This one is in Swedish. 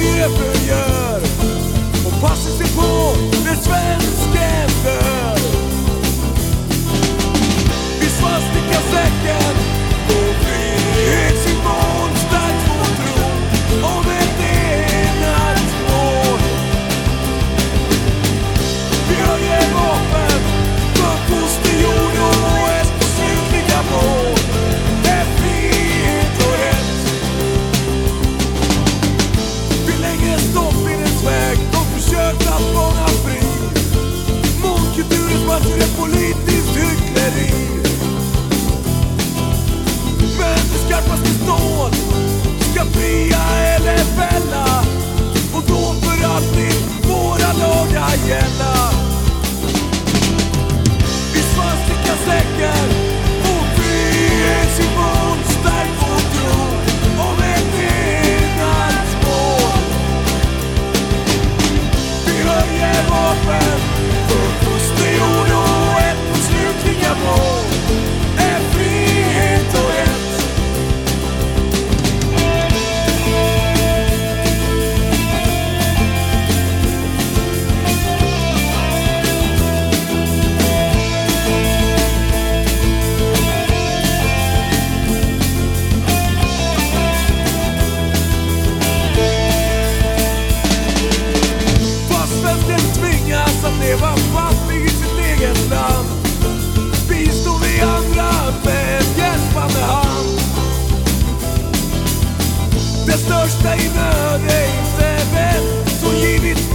angreppen gör? Och passa sig på det svenska Den största i nöd är inte vän som givit